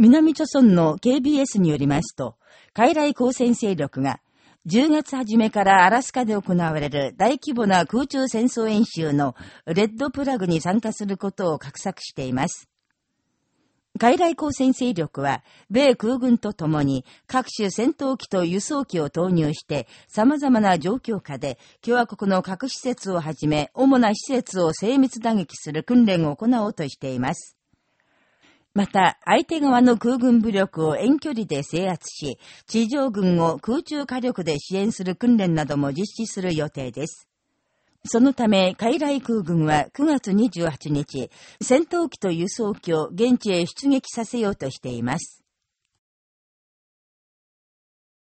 南朝村の KBS によりますと、海来交戦勢力が、10月初めからアラスカで行われる大規模な空中戦争演習のレッドプラグに参加することを画策しています。海来交戦勢力は、米空軍と共に各種戦闘機と輸送機を投入して、様々な状況下で共和国の核施設をはじめ、主な施設を精密打撃する訓練を行おうとしています。また、相手側の空軍武力を遠距離で制圧し、地上軍を空中火力で支援する訓練なども実施する予定です。そのため、海来空軍は9月28日、戦闘機と輸送機を現地へ出撃させようとしています。